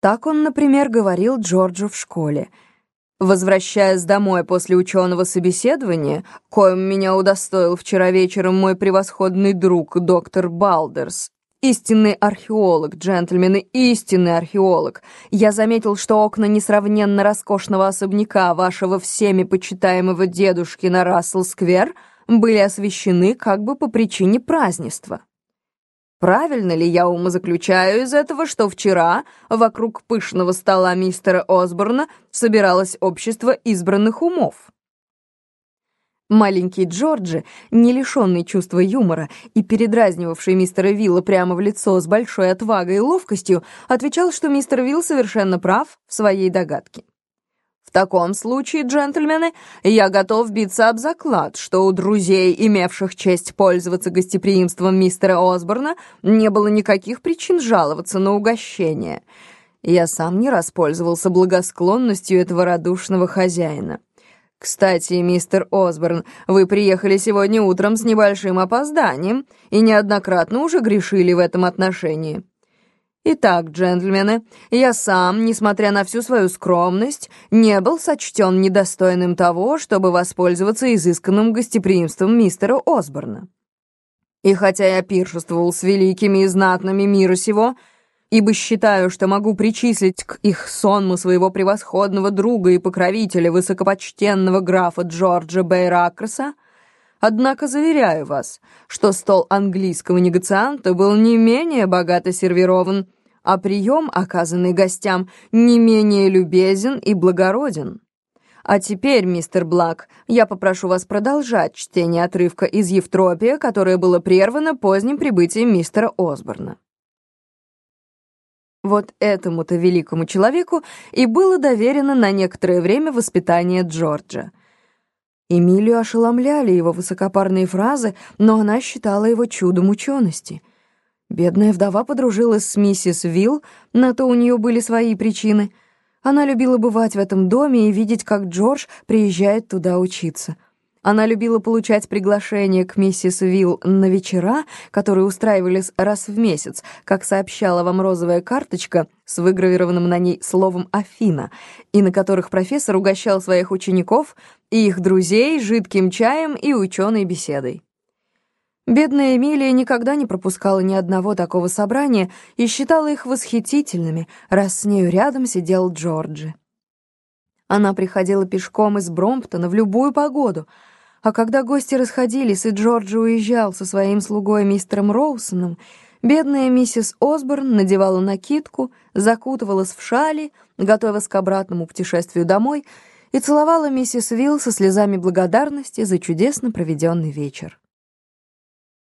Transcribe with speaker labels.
Speaker 1: Так он, например, говорил Джорджу в школе. Возвращаясь домой после ученого собеседования, коим меня удостоил вчера вечером мой превосходный друг, доктор Балдерс, истинный археолог, джентльмены, истинный археолог, я заметил, что окна несравненно роскошного особняка вашего всеми почитаемого дедушки на Рассел-сквер были освещены как бы по причине празднества. Правильно ли я умозаключаю из этого, что вчера вокруг пышного стола мистера Осборна собиралось общество избранных умов? Маленький Джорджи, не лишенный чувства юмора и передразнивавший мистера Вилла прямо в лицо с большой отвагой и ловкостью, отвечал, что мистер Вилл совершенно прав в своей догадке. В таком случае, джентльмены, я готов биться об заклад, что у друзей, имевших честь пользоваться гостеприимством мистера Осборна, не было никаких причин жаловаться на угощение. Я сам не распользовался благосклонностью этого радушного хозяина. Кстати, мистер Осборн, вы приехали сегодня утром с небольшим опозданием и неоднократно уже грешили в этом отношении. Итак, джентльмены, я сам, несмотря на всю свою скромность, не был сочтен недостойным того, чтобы воспользоваться изысканным гостеприимством мистера Осборна. И хотя я пиршествовал с великими и знатными мира сего, ибо считаю, что могу причислить к их сонму своего превосходного друга и покровителя высокопочтенного графа Джорджа Бейракроса, Однако заверяю вас, что стол английского негацианта был не менее богато сервирован, а прием, оказанный гостям, не менее любезен и благороден. А теперь, мистер Блак, я попрошу вас продолжать чтение отрывка из Евтропия, которое было прервано поздним прибытием мистера Осборна. Вот этому-то великому человеку и было доверено на некоторое время воспитание Джорджа. Эмилию ошеломляли его высокопарные фразы, но она считала его чудом учености — Бедная вдова подружилась с миссис Вилл, на то у нее были свои причины. Она любила бывать в этом доме и видеть, как Джордж приезжает туда учиться. Она любила получать приглашения к миссис Вилл на вечера, которые устраивались раз в месяц, как сообщала вам розовая карточка с выгравированным на ней словом «Афина», и на которых профессор угощал своих учеников и их друзей жидким чаем и ученой беседой. Бедная Эмилия никогда не пропускала ни одного такого собрания и считала их восхитительными, раз с нею рядом сидел Джорджи. Она приходила пешком из Бромптона в любую погоду, а когда гости расходились и Джорджи уезжал со своим слугой мистером Роусоном, бедная миссис Осборн надевала накидку, закутывалась в шали, готовясь к обратному путешествию домой, и целовала миссис Вилл со слезами благодарности за чудесно проведенный вечер.